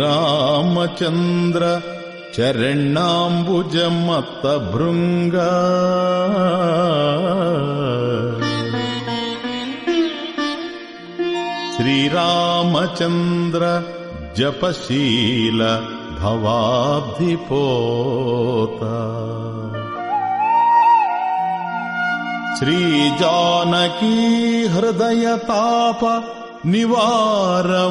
श्रीरामचन्द्र चरणाम्बुजमत्तभृङ्ग श्रीरामचन्द्र जपशील भवाब्धिपोता। श्रीजानकी हृदयताप निवारमूर्ते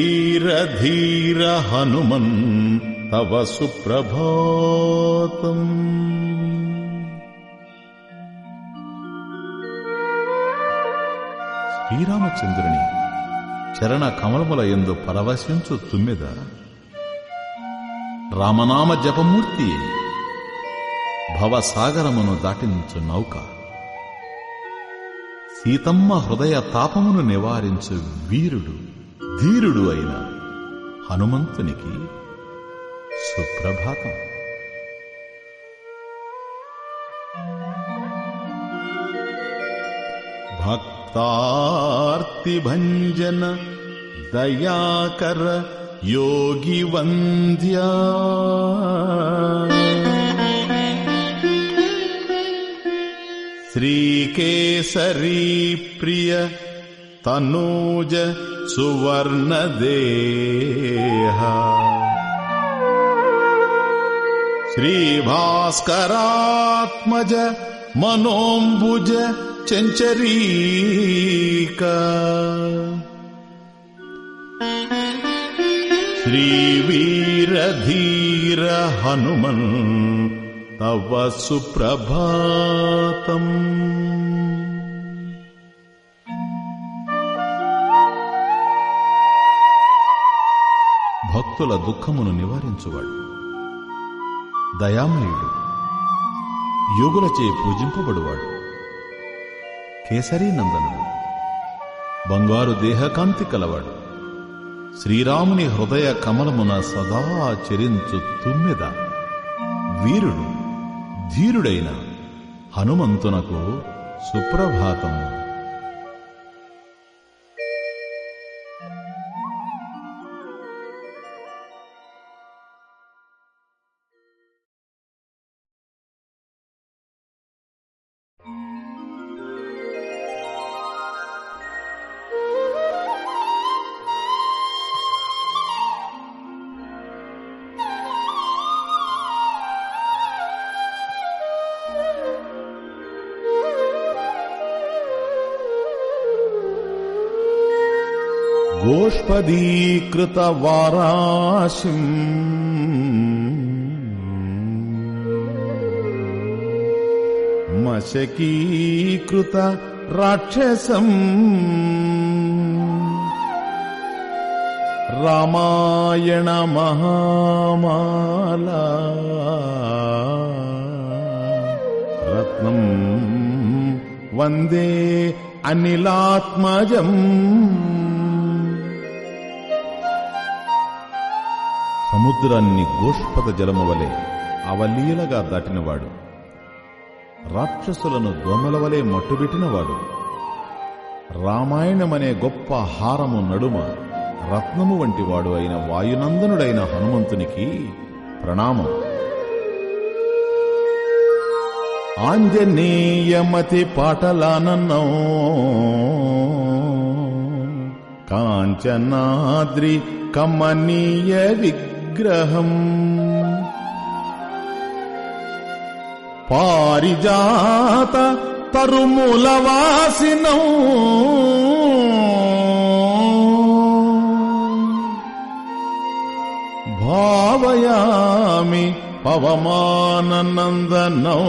श्रीवीरधीर हनुमन् तव सुप्रभातम् శ్రీరామచంద్రుని చరణ కమలముల ఎందు పరవశించు తుమ్మెద రామనామ జపమూర్తి భవసాగరమును దాటించు నౌక సీతమ్మ హృదయ తాపమును నివారించు వీరుడు ధీరుడు అయిన హనుమంతునికి సుప్రభాతం भक्तार्तिभञ्जन दयाकर योगिवन्द्या श्रीकेसरी प्रिय तनूज सुवर्णदेह। श्रीभास्करात्मज मनोऽम्बुज चञ्चरीक। श्रीवीरधीर हनुमन् तव सुप्रभातम् భక్తుల దుఃఖమును నివారించువాడు. దయామయుడు యోగులచే పూజింపబడువాడు. కేసరీ నందనుడు బంగారు దేహకాంతి కలవాడు. శ్రీరాముని హృదయ కమలమున సదా చరించు తుమ్మెద. వీరుడు ధీరుడైన హనుమంతునకు సుప్రభాతము. ద్రౌపదీకృత వారాశి. మశకీకృత రాక్షసం. రామాయణ మహామాల. రత్నం. వందే అనిలాత్మజం. సముద్రాన్ని గోష్పద జలము వలె అవలీలగా దాటినవాడు. రాక్షసులను దోమలవలే మట్టుబెట్టినవాడు. రామాయణమనే గొప్ప హారము నడుమ రత్నము వంటివాడు అయిన వాయునందనుడైన హనుమంతునికి ప్రణామం. ఆంజనేయమతి పాటలానన్నో కాంచనాద్రి కమనీయ విగ్రహం. పారిజాత తరుమూలవాసినం భావయామి పవమానందనో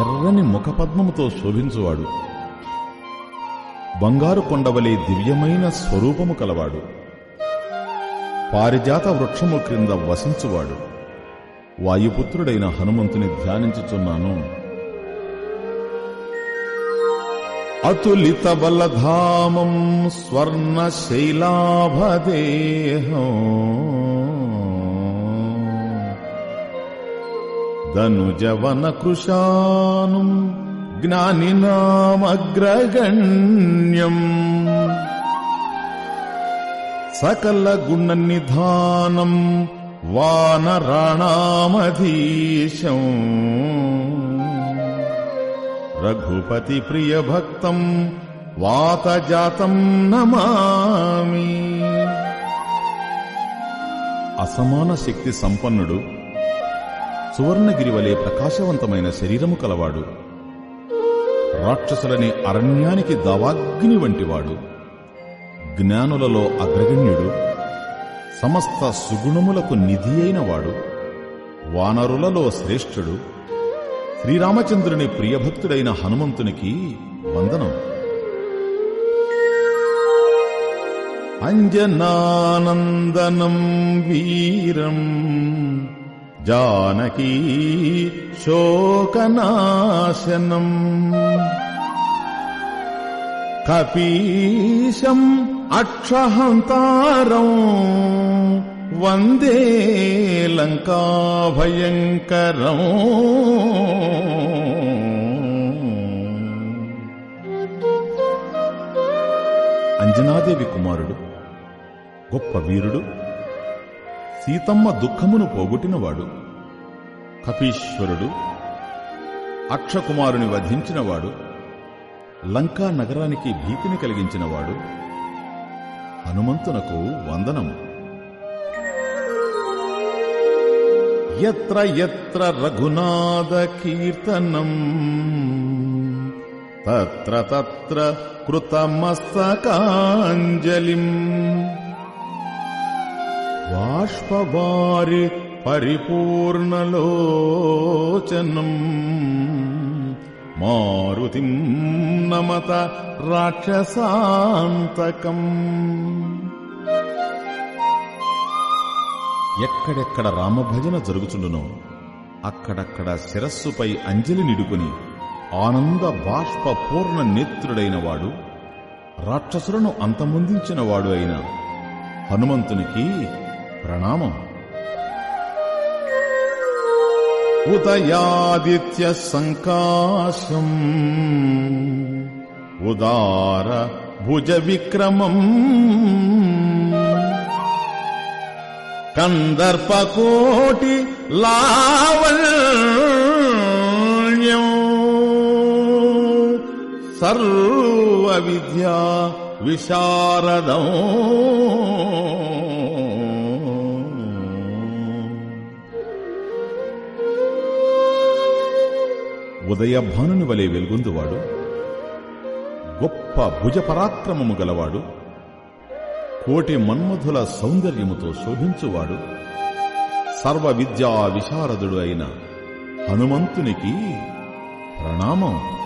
ఎర్రని ముఖపద్మముతో శోభించువాడు. బంగారు కొండవలే దివ్యమైన స్వరూపము కలవాడు. పారిజాత వృక్షము క్రింద వసించువాడు. వాయుపుత్రుడైన హనుమంతుని ధ్యానించుచున్నాను. అతులిత బలధామం స్వర్ణశైలాభదేహం. దనుజవన కృషాను జ్ఞానినామగ్రగణ్యం సకల గుణ నిధానం వానరాణామధీశం. రఘుపతి ప్రియ భక్తం వాత జాతం నమామి. అసమాన శక్తి సంపన్నుడు సువర్ణగిరి వలె ప్రకాశవంతమైన శరీరము కలవాడు. రాక్షసులని అరణ్యానికి దవాగ్ని వంటివాడు. జ్ఞానులలో అగ్రగణ్యుడు. సమస్త సుగుణములకు నిధి అయినవాడు. వానరులలో శ్రేష్ఠుడు. శ్రీరామచంద్రుని ప్రియభక్తుడైన హనుమంతునికి వందనం. అంజనానందనం వీరం. जानकी शोकनाशनम् कपीशम् अक्षहन्तारम् वन्दे लङ्काभयङ्करम् అంజనాదేవి కుమారుడు గొప్ప వీరుడు సీతమ్మ దుఃఖమును పోగొట్టినవాడు. కపీశ్వరుడు అక్షకుమారుని వధించినవాడు లంకా నగరానికి భీతిని కలిగించినవాడు. హనుమంతునకు వందనము ఎత్ర ఎత్ర రఘునాథ కీర్తనం. తత్ర తత్ర కృతమస్తకాంజలిం బాష్పవారి పరిపూర్ణలోచనం. మారుతిం నమత రాక్షసాంతకం. ఎక్కడెక్కడ రామభజన జరుగుచుండునో అక్కడక్కడ శిరస్సుపై అంజలి నిడుకుని ఆనంద బాష్ప పూర్ణ నేత్రుడైన వాడు రాక్షసులను అంతమొందించినవాడు అయిన హనుమంతునికి ప్రణామం. ఉదయాదిత్య సంకాశం ఉదార భుజ విక్రమం కందర్పకోటి లావణ్యం సర్వ విద్యా విశారదం హృదయభానుని వలె వెలుగొందువాడు. గొప్ప భుజపరాక్రమము గలవాడు. కోటి మన్మధుల సౌందర్యముతో శోభించువాడు. సర్వ విద్యా విశారదుడు అయిన హనుమంతునికి ప్రణామం.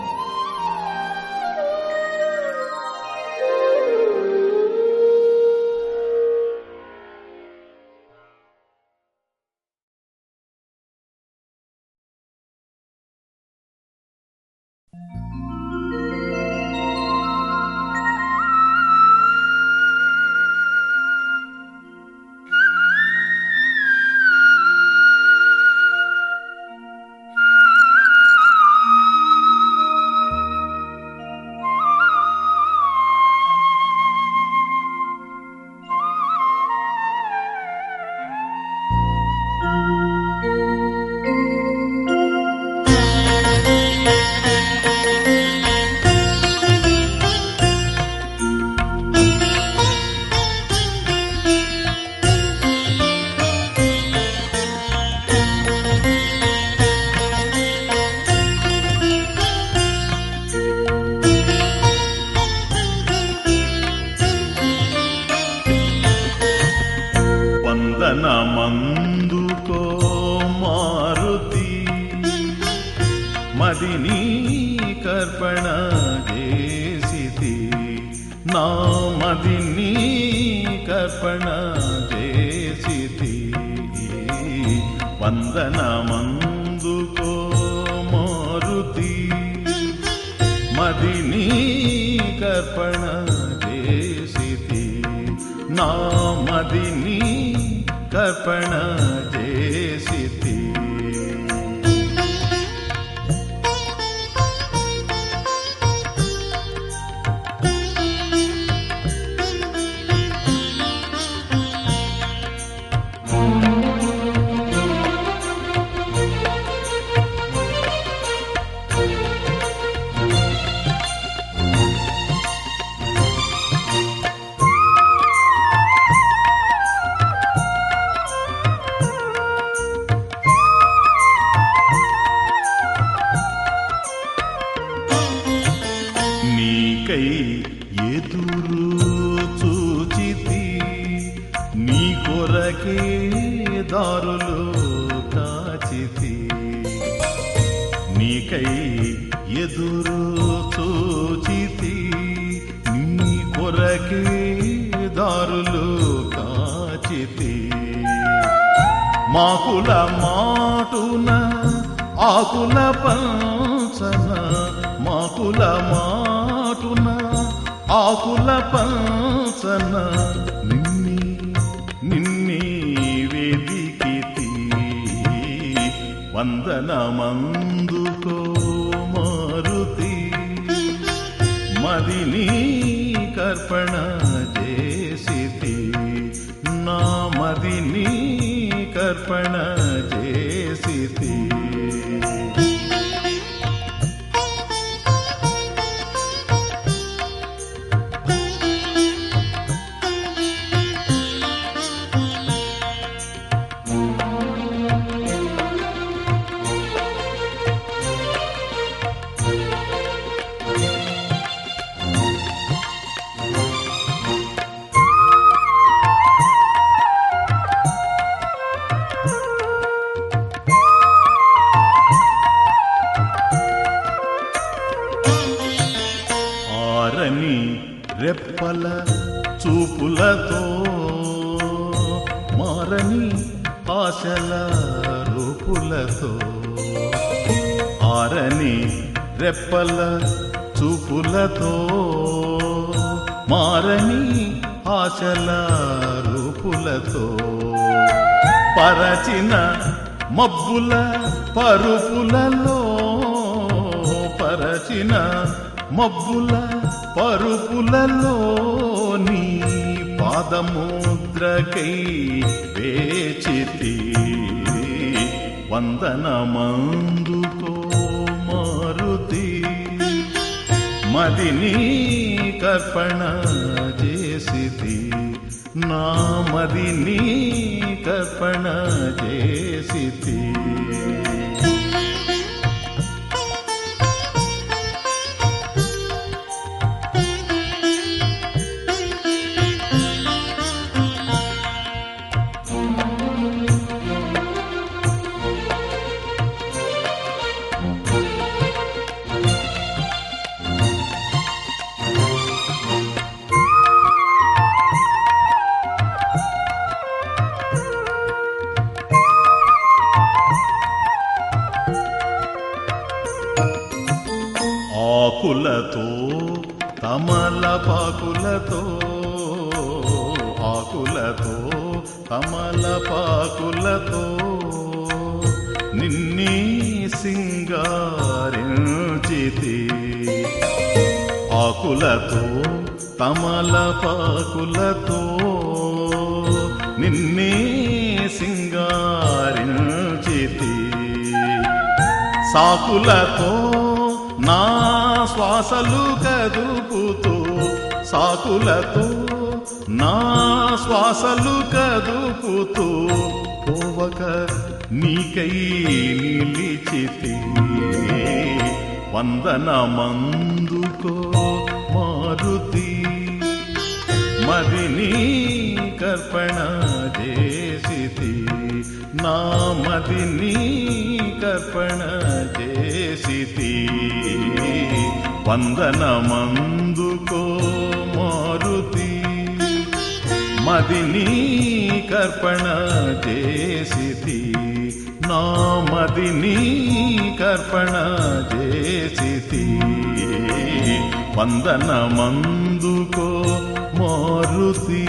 చూచితి. నీ కొరకే దారులు కాచితి. మాకుల మాటున ఆకుల పంచన మాకుల మాటున ఆకుల పంచన నిన్ని నిన్ని వేదికితి. వందనమందుకో నాది నీ కర్పణ చేసి నా మది నీ కర్పణ చే మబ్బుల పరుపులలో పరచిన మబ్బుల పరుపులలో నీ పాదముద్రకై వేచితి. వందనమందుకో మారుతి. మదిని కర్పణ చేసితి. నామది నీ కల్పన చేసి సాకులతో నా శ్వాసలు కదుపుతూ సాకులతో నా శ్వాసలు కదుపుతూ పోవక నీకై నిలిచితి వందనమందుకో మారుతి. మదిని కర్పణ చేసి నా మదిని కర్పణ చేసి వందనమందుకో మారుతి. మదిని కర్పణ చేసి నా మదిని కర్పణ చేసి వందనమందుకో మారుతి.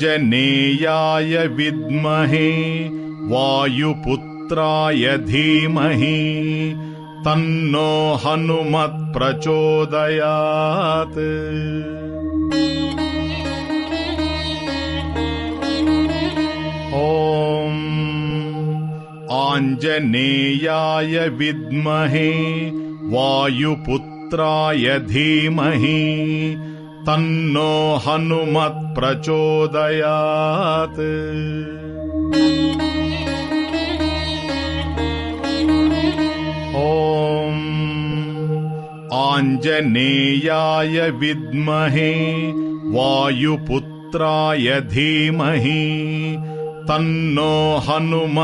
आञ्जनेयाय विद्महे वायुपुत्राय धीमहि तन्नो हनुमत्प्रचोदयात् ॐ आञ्जनेयाय विद्महे वायुपुत्राय धीमहि तन्नो हनुमत्प्रचोदयात् ॐ आञ्जनेयाय विद्महे वायुपुत्राय धीमहि तन्नो हनुमत्प्रचोदयात्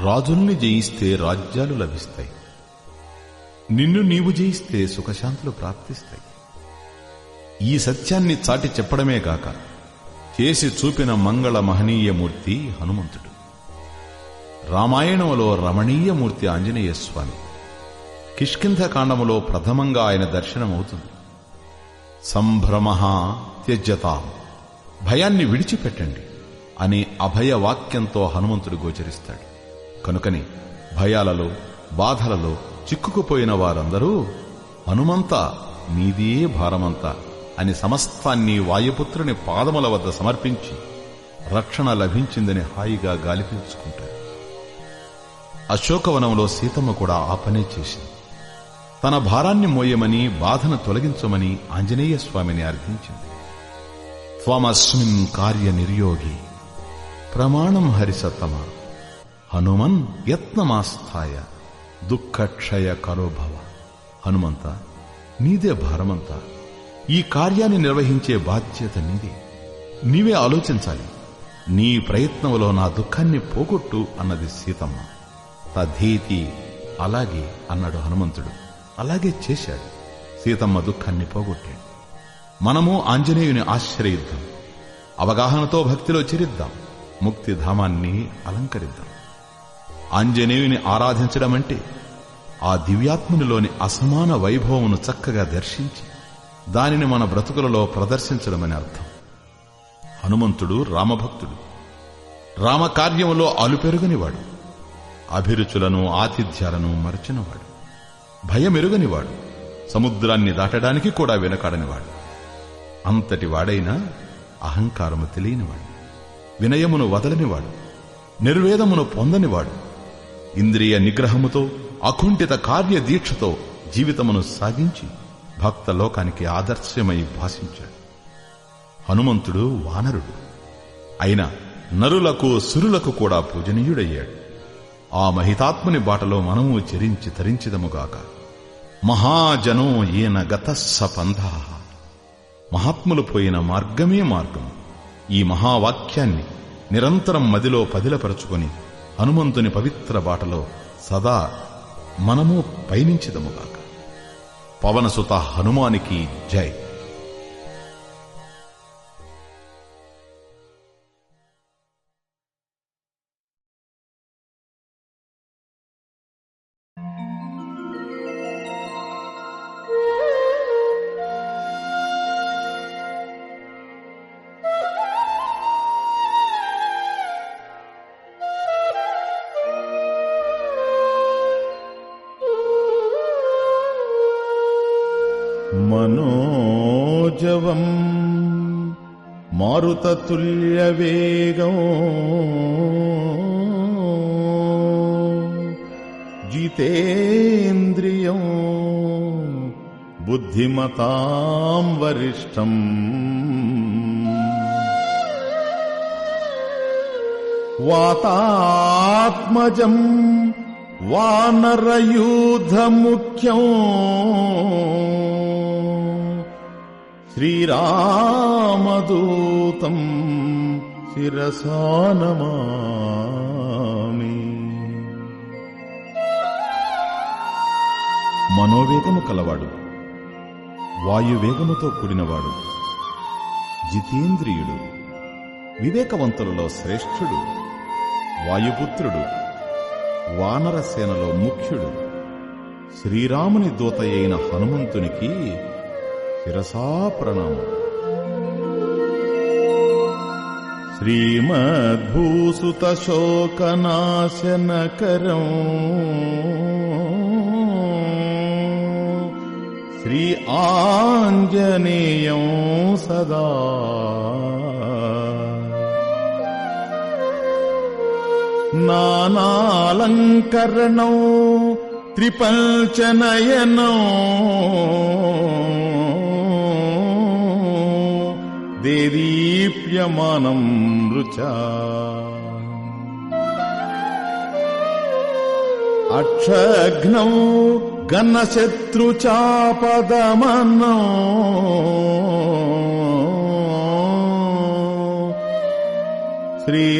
రాజుల్ని జయిస్తే రాజ్యాలు లభిస్తాయి. నిన్ను నీవు జయిస్తే సుఖశాంతులు ప్రాప్తిస్తాయి. ఈ సత్యాన్ని చాటి చెప్పడమే కాక చేసి చూపిన మంగళ మహనీయమూర్తి హనుమంతుడు. రామాయణములో రమణీయమూర్తి ఆంజనేయ స్వామి కిష్కింధకాండములో ప్రథమంగా ఆయన దర్శనమవుతుంది. సంభ్రమ త్యజ్యతా భయాన్ని విడిచిపెట్టండి అనే అభయ వాక్యంతో హనుమంతుడు గోచరిస్తాడు. కనుకని భయాలలో బాధలలో చిక్కుకుపోయిన వారందరూ హనుమంతా నీదే భారమంతా అని సమస్తాన్ని వాయుపుత్రుని పాదముల వద్ద సమర్పించి రక్షణ లభించిందని హాయిగా గాలి పీల్చుకుంటారు. అశోకవనంలో సీతమ్మ కూడా ఆ పనే చేసింది. తన భారాన్ని మోయమని బాధను తొలగించమని ఆంజనేయ స్వామిని అర్థించింది త్వమస్మిన్ కార్య నిర్యోగి ప్రమాణం హరిసత్తమ హనుమన్ యత్నమాస్థాయ దుఃఖక్షయ కరోభవ హనుమంత నీదే భారమంతా. ఈ కార్యాన్ని నిర్వహించే బాధ్యత నీదే. నీవే ఆలోచించాలి. నీ ప్రయత్నంలో నా దుఃఖాన్ని పోగొట్టు అన్నది సీతమ్మ. తధీతి అలాగే అన్నాడు హనుమంతుడు. అలాగే చేశాడు. సీతమ్మ దుఃఖాన్ని పోగొట్టాడు. మనము ఆంజనేయుని ఆశ్రయిద్దాం. అవగాహనతో భక్తిలో చేరిద్దాం. ముక్తిధామాన్ని అలంకరిద్దాం. ఆంజనేయుని ఆరాధించడం అంటే ఆ దివ్యాత్మునిలోని అసమాన వైభవమును చక్కగా దర్శించి దానిని మన బ్రతుకులలో ప్రదర్శించడమని అర్థం. హనుమంతుడు రామభక్తుడు. రామకార్యములో అలుపెరుగనివాడు. అభిరుచులను ఆతిథ్యాలను మరచినవాడు. భయమెరుగనివాడు. సముద్రాన్ని దాటడానికి కూడా వెనకాడనివాడు. అంతటి వాడైనా అహంకారము తెలియనివాడు. వినయమును వదలనివాడు. నిర్వేదమును పొందనివాడు. ఇంద్రియ నిగ్రహముతో అకుంఠిత కార్య దీక్షతో జీవితమును సాగించి భక్త లోకానికి ఆదర్శమై భాషించాడు. హనుమంతుడు వానరుడు. అయినా నరులకు సురులకు కూడా పూజనీయుడయ్యాడు. ఆ మహితాత్ముని బాటలో మనము చెరించి తరించిదముగాక మహాజనో ఈయన గత సపంధ మహాత్ములు పోయిన మార్గమే మార్గం ఈ మహావాక్యాన్ని నిరంతరం మదిలో పదిలపరచుకొని హనుమంతుని పవిత్ర బాటలో సదా మనము పయనించదముగాక పవనసుత హనుమానికి జై. मनोजवम् मारुततुल्यवेगम् जितेन्द्रियम् बुद्धिमताम् वरिष्ठम् वातात्मजम् वानरयूथमुख्यम् శ్రీరామదూతం శిరసానమామి మనోవేగము కలవాడు వాయువేగముతో కూడినవాడు జితేంద్రియుడు వివేకవంతులలో శ్రేష్ఠుడు వాయుపుత్రుడు వానరసేనలో ముఖ్యుడు శ్రీరాముని దూత అయిన హనుమంతునికి शिरसा प्रणम्। श्रीमद्भूसुतशोकनाशनकर। श्री आञ्जनीयं सदा। नानालङ्करणौ त्रिपञ्चनयनौ। దేదీప్యమానం రుచా. అక్షఘ్నౌ గణశత్రుచాపదమన్నో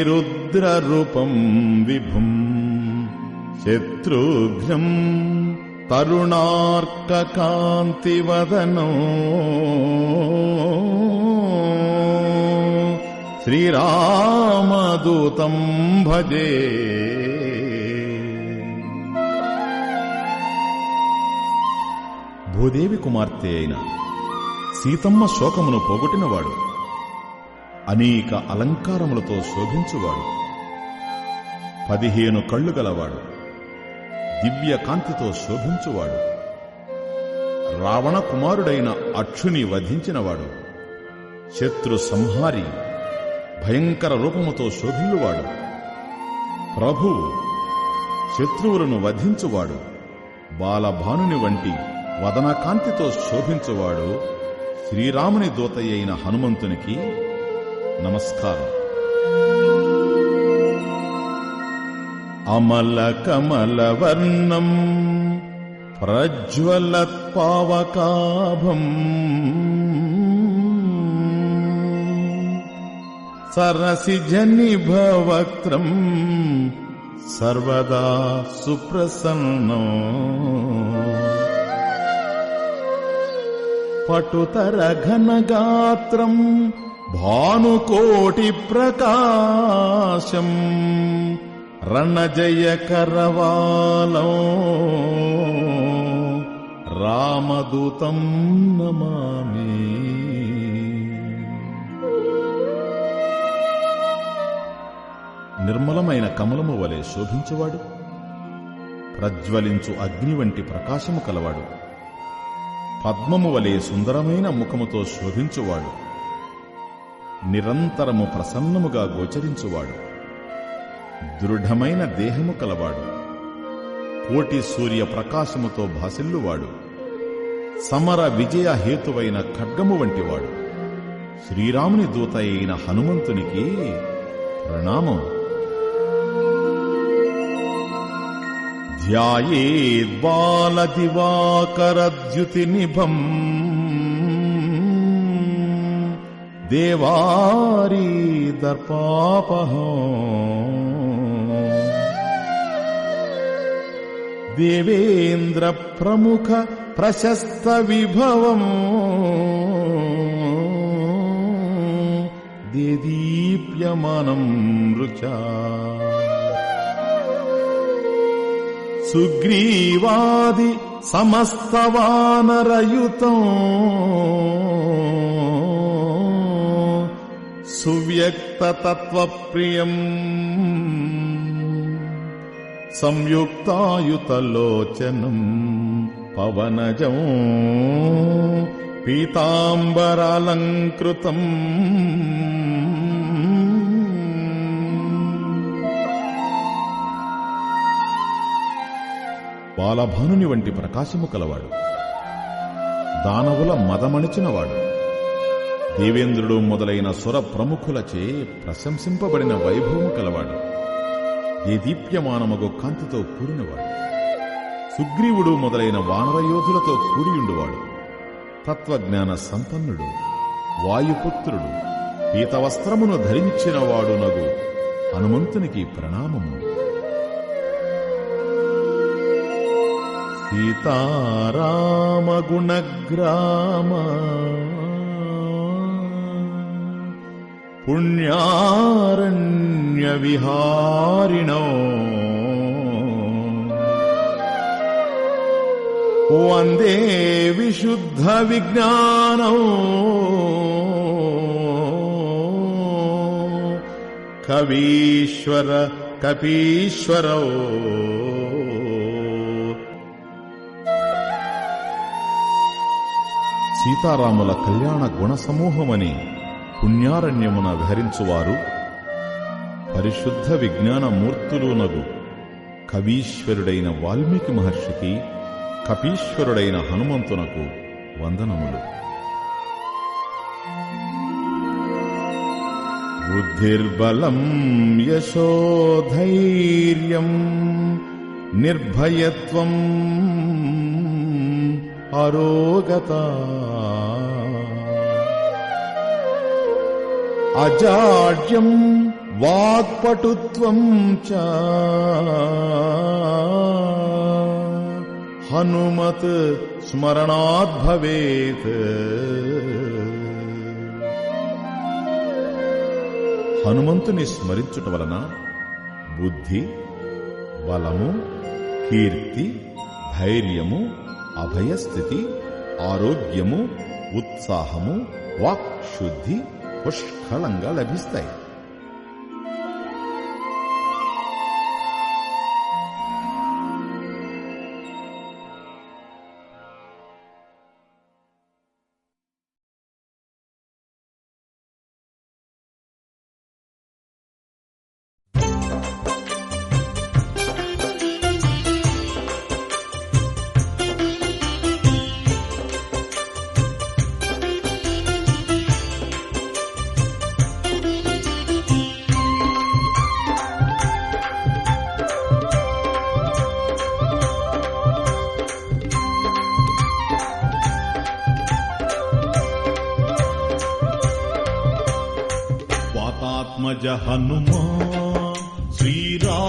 శ్రీరుద్రరూపం విభుం శత్రుఘ్నం తరుణార్కకాంతివదనో శ్రీరామదూతం భజే. భూదేవి కుమార్తె అయిన సీతమ్మ శోకమును పోగొట్టినవాడు అనేక అలంకారములతో శోభించువాడు పదిహేను కళ్ళు గలవాడు. దివ్య కాంతితో శోభించువాడు. రావణ కుమారుడైన అక్షుని వధించినవాడు. శత్రు సంహారి భయంకర రూపముతో శోభిల్లువాడు. ప్రభువు శత్రువులను వధించువాడు. బాలభానుని వంటి వదనకాంతితో శోభించువాడు శ్రీరాముని దూతయ్యైన హనుమంతునికి నమస్కారం. అమల కమల వర్ణం ప్రజ్వలత్ పావకాభం సరసి జనిభవక్త్రం రణజయ కరవాలం రామదూతం నమామి. నిర్మలమైన కమలము వలె శోభించువాడు. ప్రజ్వలించు అగ్ని వంటి ప్రకాశము కలవాడు. పద్మము వలె సుందరమైన ముఖముతో శోభించువాడు. నిరంతరము ప్రసన్నముగా గోచరించువాడు. దృఢమైన దేహము కలవాడు. కోటి సూర్య ప్రకాశముతో భాసిల్లువాడు. సమర విజయ హేతువైన ఖడ్గము వంటివాడు. శ్రీరాముని దూత అయిన హనుమంతునికి ప్రణామం. ధ్యాయేద్బాలదివాకరద్యుతి నిభం. దేవారీ దర్పాపహం. దేవేంద్ర ప్రముఖ ప్రశస్త విభవం. దేదీప్యమానం రుచా. సుగ్రీవాది సమస్తవానరయుతం సువ్యక్త తత్వ ప్రియం సంయుక్తాయుతలోచనం పవనజం పీతాంబరాలంకృతం. బాలభానుని వంటి ప్రకాశము కలవాడు. దానవుల మదమణిచినవాడు. దేవేంద్రుడు మొదలైన సుర ప్రముఖులచే ప్రశంసింపబడిన వైభవము కలవాడు. దేదీప్యమానమగు కాంతితో కూడినవాడు. సుగ్రీవుడు మొదలైన వానరయోధులతో కూడియుండువాడు. తత్వజ్ఞాన సంపన్నుడు వాయుపుత్రుడు పీతవస్త్రమును ధరించినవాడు నగు హనుమంతునికి ప్రణామము. సీతారామగుణగ్రామ పుణ్యారణ్యవిహారిణో వందే విశుద్ధ విజ్ఞానో కవీశ్వర కపీశ్వరో సీతారాముల కళ్యాణ గుణ సమూహమని పుణ్యారణ్యమున విహరించువారు పరిశుద్ధ విజ్ఞాన మూర్తులునగు కవీశ్వరుడైన వాల్మీకి మహర్షికి కపీశ్వరుడైన హనుమంతునకు వందనములు. బుద్ధిర్బలం యశోధైర్యం నిర్భయత్వం అరోగత అజాడ్యం వాక్పటుత్వం చ. హనుమత్ స్మరణాద్భవేత్ హనుమంతుని స్మరించుట వలన బుద్ధి బలము కీర్తి ధైర్యము అభయస్థితి ఆరోగ్యము ఉత్సాహము వాక్శుద్ధి పుష్కలంగా లభిస్తాయి.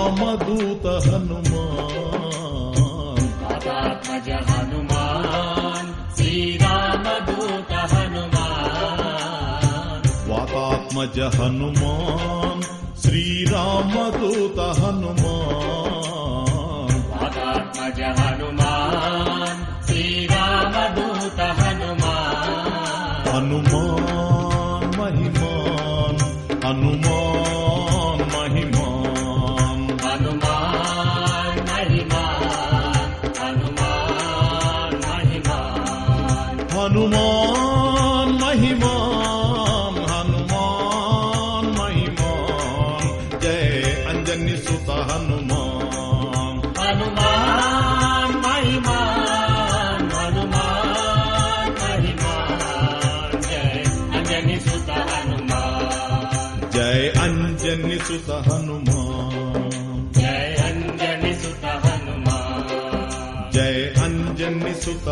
रामदूत हनुमान्। हनुमातात् हनुमान् श्रीरामदूत हनुमान्। वातात्मज हनुमान् श्रीरामदूत हनुमान्। वातात्मज हनुमान्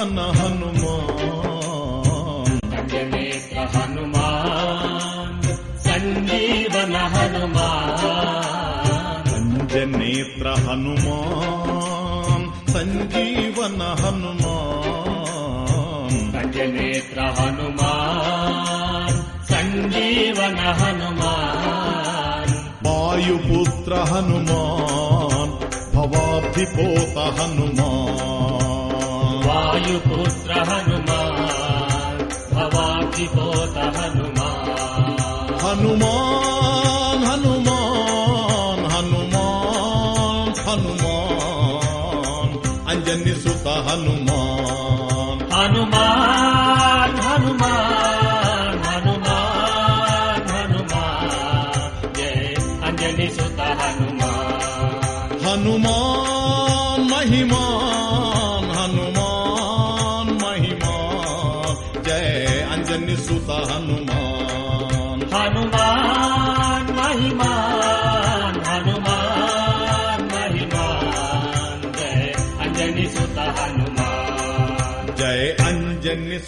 పన హనుమాన్ అంజనేయ హనుమాన్ సంజీవన హనుమాన్ అంజనేత్ర హనుమాన్ సంజీవన హనుమాన్ వాయుపుత్ర హనుమాన్ భవాభిపోత హనుమాన్ पुत्र हनुमा हनुमान् हनुमान् हनुमान् हनुमान् हनुमान् सुत हनुमान्।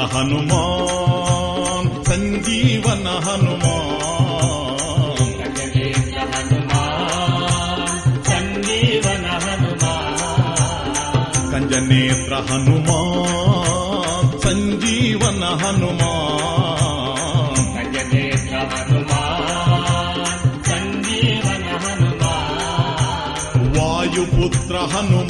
హనుమాన్ సంజీవన హనుమాన్. సంజీవన హనుమాన్. కంజనేత్ర హనుమాన్ సంజీవన హనుమాన్. సంజీవన హనుమాన్. వాయుపుత్ర హనుమాన్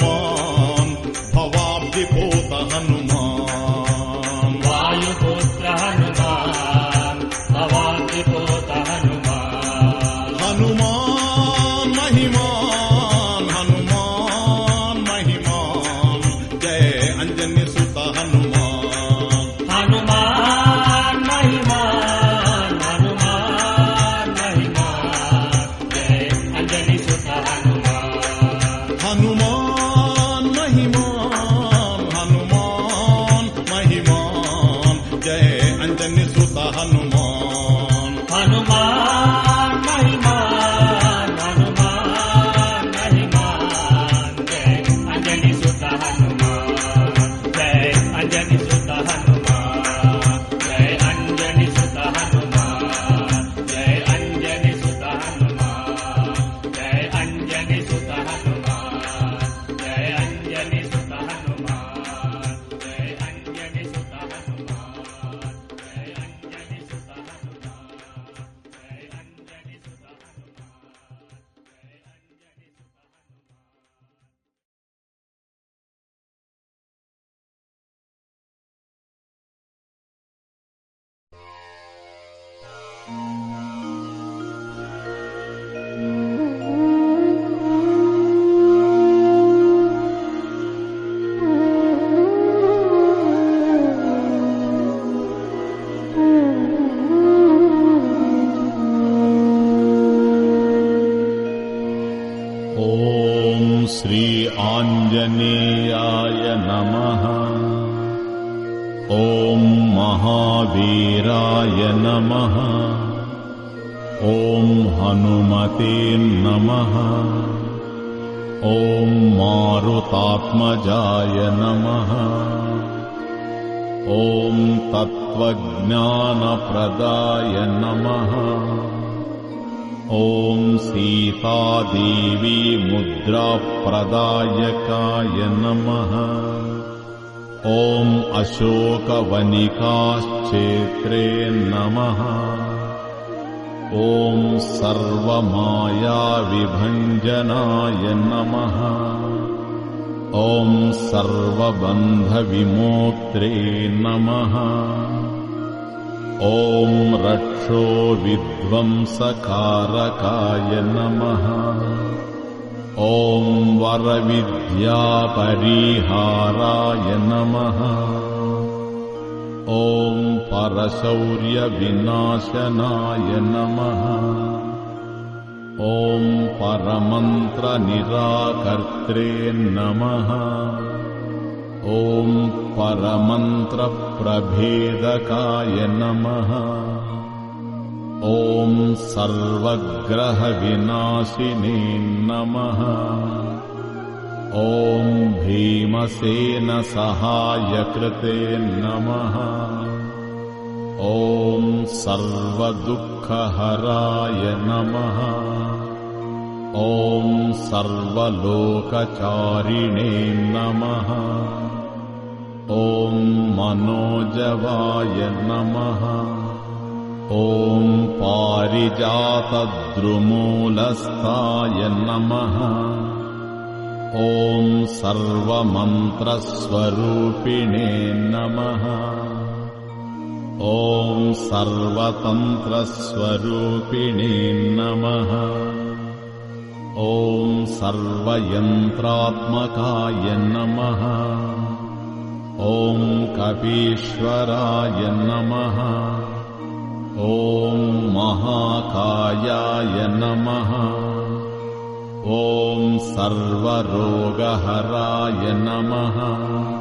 नमः। ॐ तत्त्वज्ञानप्रदाय नमः। ॐ सीतादेवी मुद्राप्रदायकाय नमः। ॐ अशोकवनिकाश्चेत्रे नमः। ॐ सर्वमायाविभञ्जनाय नमः ॐ सर्वबन्धविमोक्त्रे नमः। ॐ रक्षो विध्वंसकारकाय नमः। ॐ वरविद्यापरिहाराय नमः। ॐ परशौर्यविनाशनाय नमः ॐ परमन्त्रनिराकर्त्रे नमः। ॐ परमन्त्रप्रभेदकाय नमः। ॐ सर्वग्रहविनाशिने नमः। ॐ भीमसेनसहायकृते नमः ॐ सर्वदुःखहराय नमः। ॐ सर्वलोकचारिणे नमः। ॐ मनोजवाय नमः। ॐ पारिजातद्रुमूलस्थाय नमः। ॐ सर्वमन्त्रस्वरूपिणे नमः ॐ सर्वतन्त्रस्वरूपिणे नमः। ॐ सर्वयन्त्रात्मकाय नमः। ॐ कपीश्वराय नमः। ॐ महाकायाय नमः। ॐ सर्वरोगहराय नमः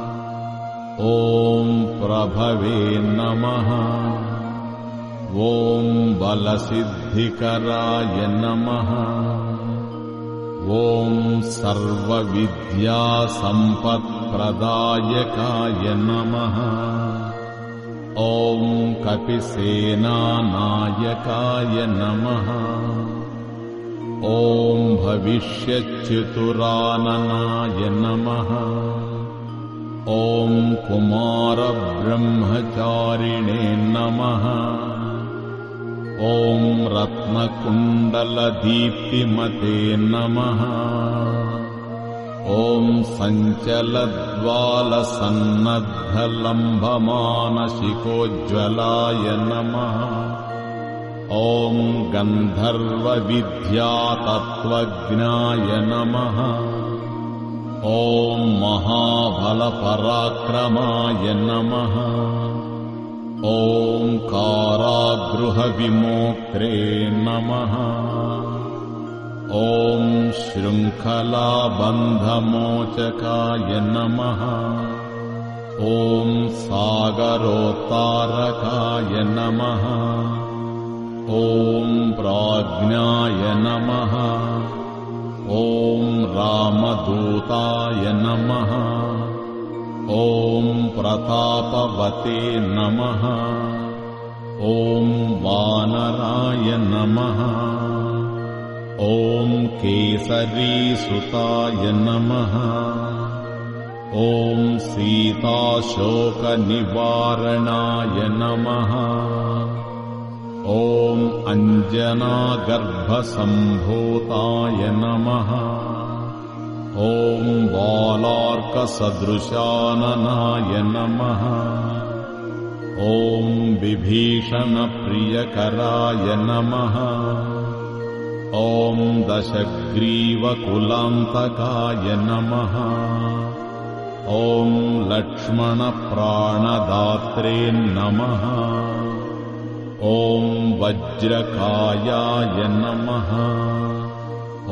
ॐ प्रभवे नमः। ॐ बलसिद्धिकराय नमः। ॐ सर्वविद्यासम्पत्प्रदायकाय नमः। ॐ कपिसेनानायकाय नमः। ॐ भविष्यच्युतुराननाय नमः ॐ कुमारब्रह्मचारिणे नमः। ॐ रत्नकुण्डलदीप्तिमते नमः। ॐ सञ्चलद्वालसन्नद्धलम्भमानशिकोज्ज्वलाय नमः। ॐ गन्धर्वविद्यातत्त्वज्ञाय नमः ॐ महाबलपराक्रमाय नमः। ॐ कारागृहविमोक्त्रे नमः। ॐ शृङ्खलाबन्धमोचकाय नमः। ॐ सागरोत्तारकाय नमः। ॐ प्राज्ञाय नमः ॐ रामदूताय नमः। ॐ प्रतापवते नमः। ॐ वानराय नमः। ॐ केसरीसुताय नमः। ॐ सीताशोकनिवारणाय नमः ॐ अञ्जनागर्भसम्भूताय नमः। ॐ बालार्कसदृशाननाय नमः। ॐ विभीषणप्रियकराय नमः। ॐ दशग्रीवकुलान्तकाय नमः। ॐ लक्ष्मणप्राणदात्रे नमः ॐ वज्रकायाय नमः।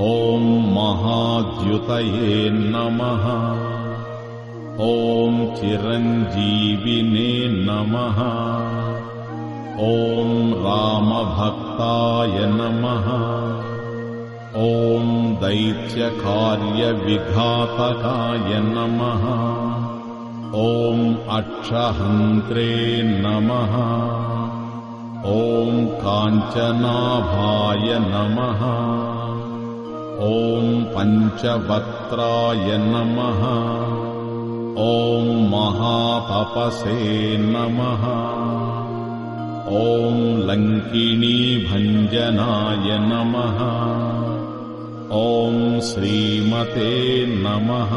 ॐ महाद्युतये नमः। ॐ चिरञ्जीविने नमः। ॐ रामभक्ताय नमः। ॐ दैत्यकार्यविघातकाय नमः। ॐ अक्षहन्त्रे नमः ॐ काञ्चनाभाय नमः। ॐ पञ्चवक्त्राय नमः। ॐ महातपसे नमः। ॐ लङ्किणीभञ्जनाय नमः। ॐ श्रीमते नमः।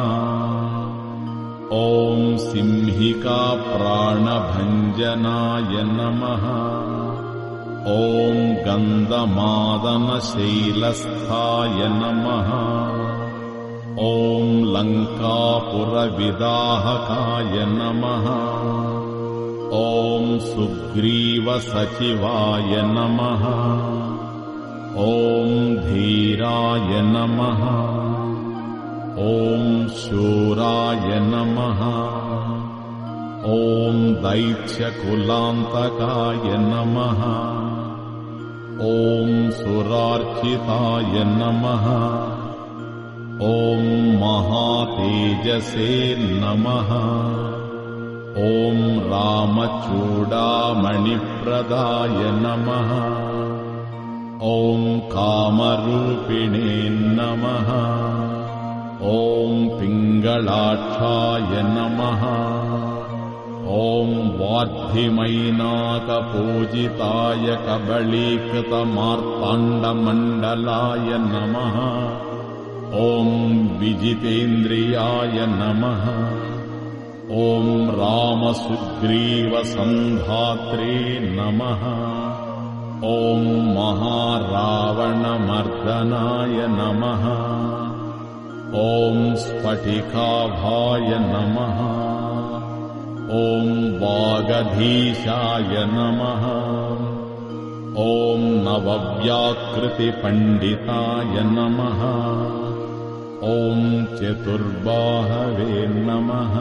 ॐ सिंहिकाप्राणभञ्जनाय नमः ॐ गन्धमादनशैलस्थाय नमः। ॐ लङ्कापुरविदाहकाय नमः। ॐ सुग्रीवसचिवाय नमः। ॐ धीराय नमः। ॐ शूराय नमः ॐ दैत्यकुलान्तकाय नमः। ॐ सुरार्चिताय नमः। ॐ महातेजसे नमः। ॐ रामचूडामणिप्रदाय नमः। ॐ कामरूपिणे नमः। ॐ पिङ्गलाक्षाय नमः ॐ वाद्धिमैनाकपूजिताय कबलीकृतमार्ताण्डमण्डलाय नमः। ॐ विजितेन्द्रियाय नमः। ॐ रामसुग्रीवसन्धात्रे नमः। ॐ महारावणमर्दनाय नमः। ॐ स्फटिकाभाय नमः ॐ वागधीशाय नमः। ॐ नवव्याकृतिपण्डिताय नमः। ॐ चतुर्बाहवे नमः।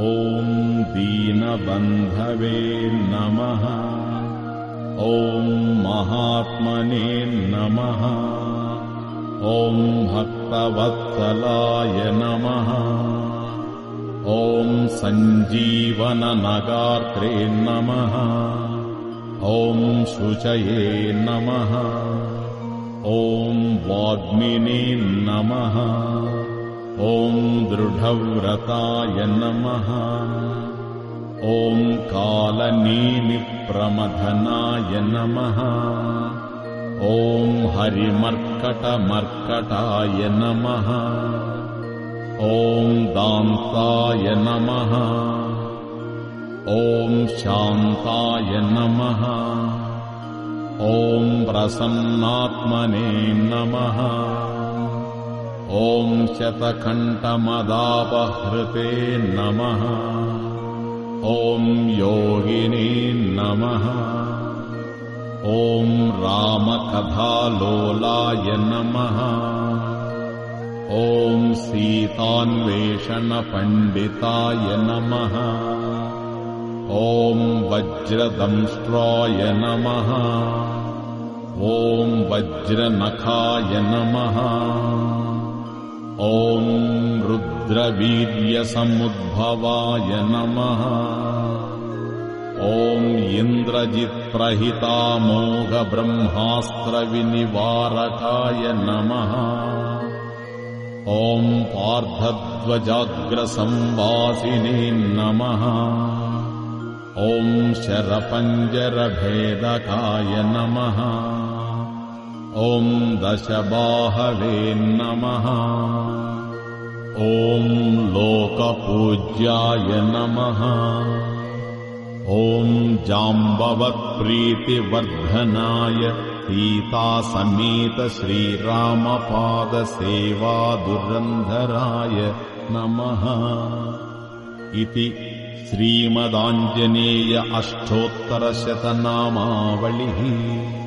ॐ दीनबन्धवे नमः। ॐ महात्मने नमः। ॐ भक्तवत्सलाय नमः ॐ सञ्जीवननगात्रे नमः। ॐ शुचये नमः। ॐ वाग्मिने नमः। ॐ दृढव्रताय नमः। ॐ कालनीलिप्रमथनाय नमः। ॐ हरिमर्कटमर्कटाय नमः ॐ दान्ताय नमः। ॐ शान्ताय नमः। ॐ प्रसन्नात्मने नमः। ॐ शतकण्ठमदापहृते नमः। ॐ योगिने नमः। ॐ रामकथालोलाय नमः ॐ सीतान्वेषणपण्डिताय नमः। ॐ वज्रदंष्ट्राय नमः। ॐ वज्रनखाय नमः। ॐ रुद्रवीर्यसमुद्भवाय नमः। ॐ इन्द्रजित्प्रहितामोघब्रह्मास्त्रविनिवारकाय नमः ॐ पार्थध्वजाग्रसंवासिने नमः। ॐ शरपञ्जरभेदकाय नमः। ॐ दशबाहवे नमः। ॐ लोकपूज्याय नमः। ॐ जाम्बवत्प्रीतिवर्धनाय सीता समेत श्रीरामपादसेवा दुरन्धराय नमः। इति श्रीमदाञ्जनेय अष्टोत्तरशतनामावलिः।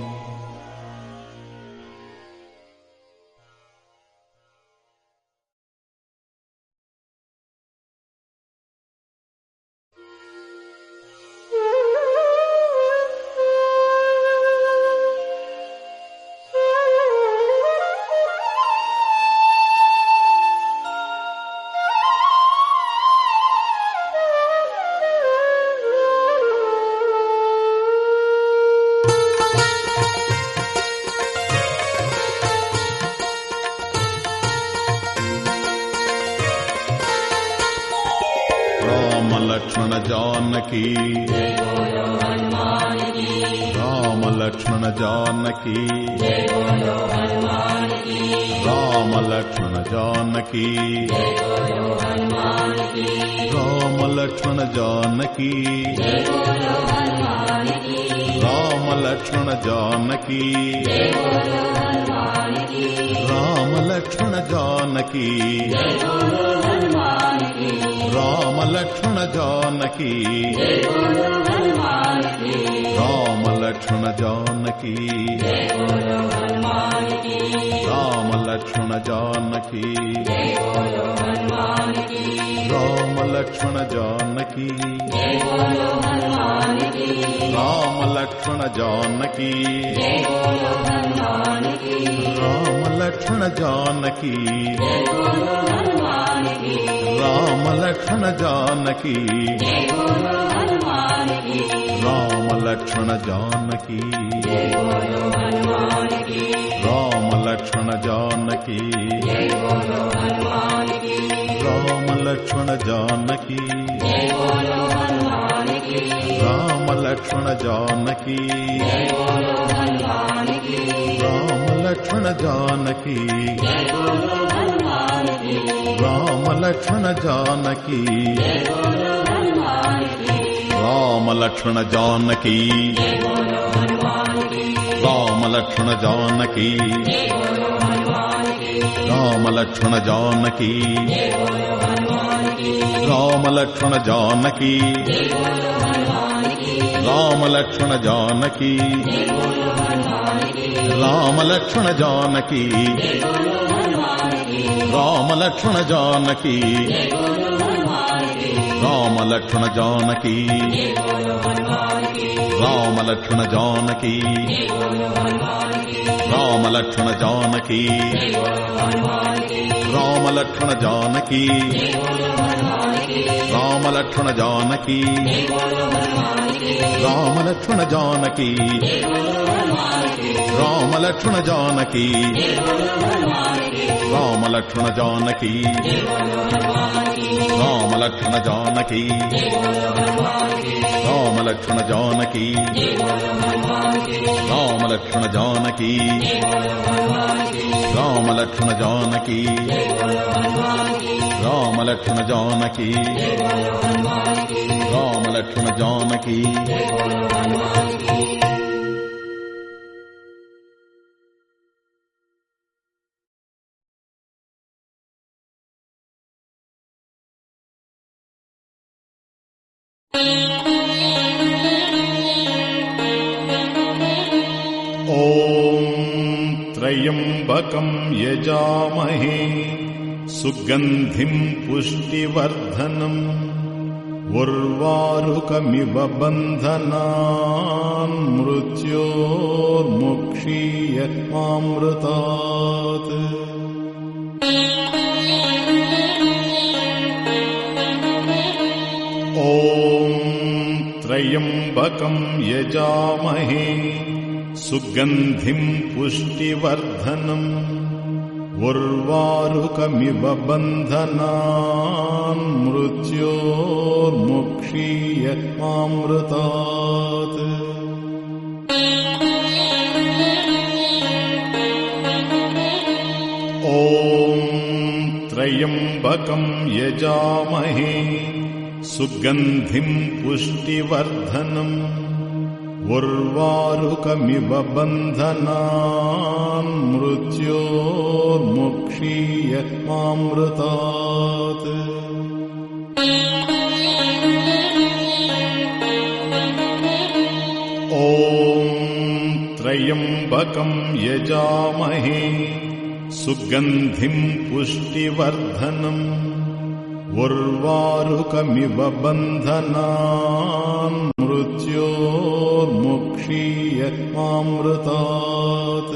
जानकी। राम लक्ष्मण जानकी। राम लक्ष्मण जानकी लक्ष्मण जानकी राम लक्ष्मण जानकी राम लक्ष्मण जानकी राम लक्ष्मण जानकी राम लक्ष्मण जानकी राम लक्ष्मण जानकी राम लक्ष्मण जानकी राम लक्ष्मण जानकी राम लक्ष्मण जानकी राम लक्ष्मण जानकी राम लक्ष्मण जानकी राम लक्ष्मण जानकी राम लक्ष्मण जानकी राम लक्ष्मण जानकी राम लक्ष्मण जानकी राम लक्ष्मण जानकी राम लक्ष्मण जानकी राम लक्ष्मण जानकी राम लक्ष्मण जानकी रामलक्ष्मण जानकी। रामलक्ष्मण जानकी। रामलक्ष्मण जानकी। रामलक्ष्मण जानकी। रामलक्ष्मण जानकी। रामलक्ष्मण जानकी। रामलक्ष्मण जानकी। रामलक्ष्मण जानकी। रामलक्ष्मण जानकी। रामलक्ष्मण जानकी। रामलक्ष्मण जानकी। रामलक्ष्मण जानकी। रामलक्ष्मण जानकी। रामलक्ष्मण जानकी। ॐ त्र्यम्बकम् यजामहे सुगन्धिम् पुष्टिवर्धनम् उर्वारुकमिव बन्धनान् मृत्योर्मुक्षीय त्र्यम्बकम् यजामहे सुगन्धिम् पुष्टिवर्धनम् उर्वारुकमिव बन्धनान् मृत्योर्मुक्षीय मामृतात्। ॐ त्र्यम्बकम् यजामहे सुगन्धिम् पुष्टिवर्धनम् उर्वारुकमिव बन्धनान् मृत्योर्मुक्षीय मामृतात्। ॐ त्र्यम्बकम् यजामहे सुगन्धिम् पुष्टिवर्धनम् उर्वारुकमिव बन्धनान् मृत्योर्मुक्षीय मामृतात्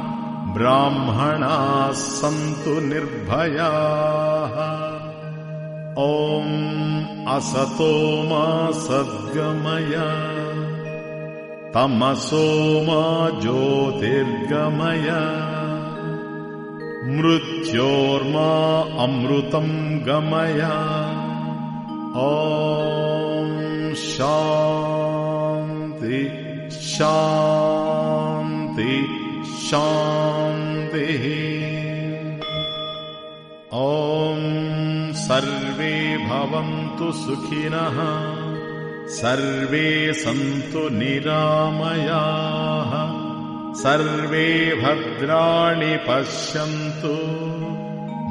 ब्राह्मणाः सन्तु निर्भयाः। ॐ असतो मा सद्गमय। तमसो मा ज्योतिर्गमय। मृत्योर्मा अमृतम् गमय। ॐ शान्ति शान्ति शान्तिः। ॐ सर्वे भवन्तु सुखिनः सर्वे सन्तु निरामयाः सर्वे भद्राणि पश्यन्तु।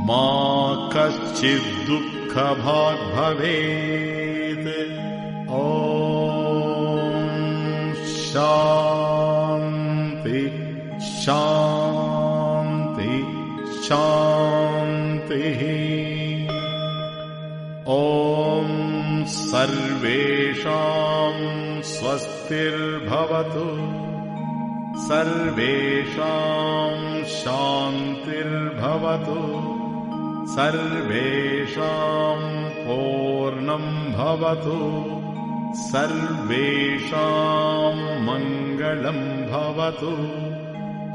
मा कश्चिद्दुःखभाग् भवेत्। ॐ शान्ति शान्ति शान्तिः। ॐ सर्वेषाम् स्वस्तिर्भवतु। सर्वेषाम् शान्तिर्भवतु। सर्वेषाम् पूर्णम् भवतु। सर्वेषाम् मङ्गलम् भवतु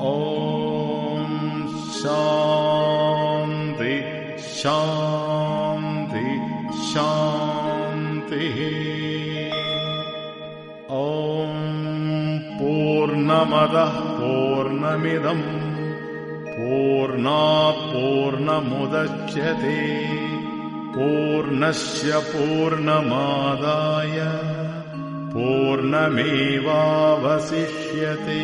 ॐ शान्ति शान्ति शान्तिः ॐ पूर्णमदः पूर्णमिदम् पूर्णात् पूर्णमुदच्यते पूर्णस्य पूर्णमादाय पूर्णमेवावशिष्यते